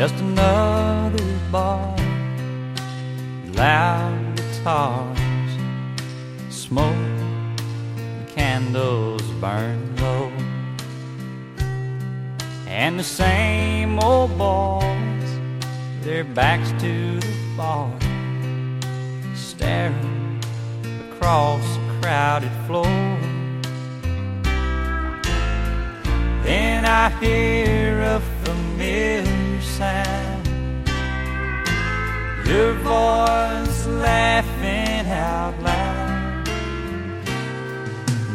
Just another bar, loud guitars, smoke, and candles burn low, and the same old boys, their backs to the bar, staring across the crowded floor. Then I hear Your voice laughing out loud.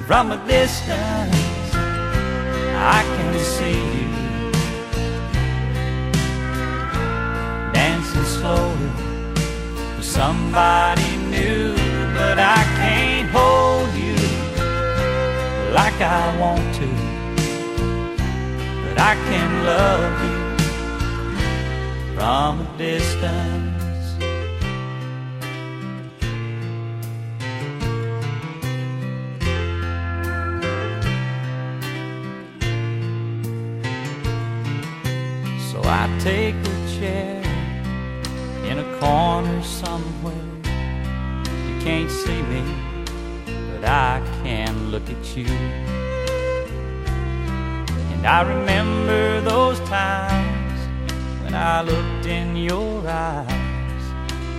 From a distance, I can see you dancing slowly with somebody new, but I can't hold you like I want to but I can love you from a distance. I take a chair in a corner somewhere. You can't see me, but I can look at you. And I remember those times when I looked in your eyes,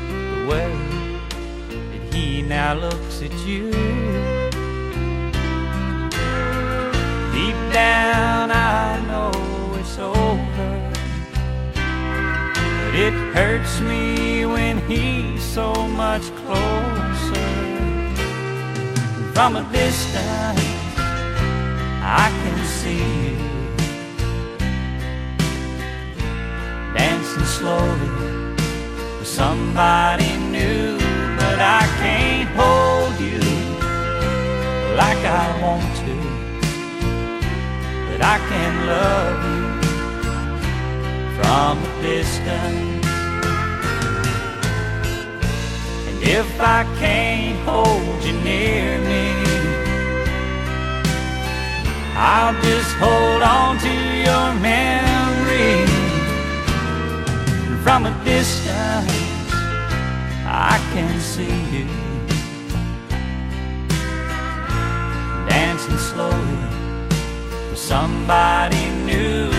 the way that he now looks at you. Deep down, hurts me when he's so much closer. From a distance, I can see you dancing slowly with somebody new, but I can't hold you like I want to. But I can love you from a distance. If I can't hold you near me, I'll just hold on to your memory. From a distance, I can see you dancing slowly with somebody new,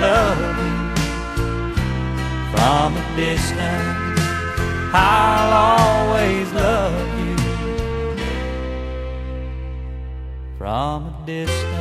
love you from a distance. I'll always love you from a distance.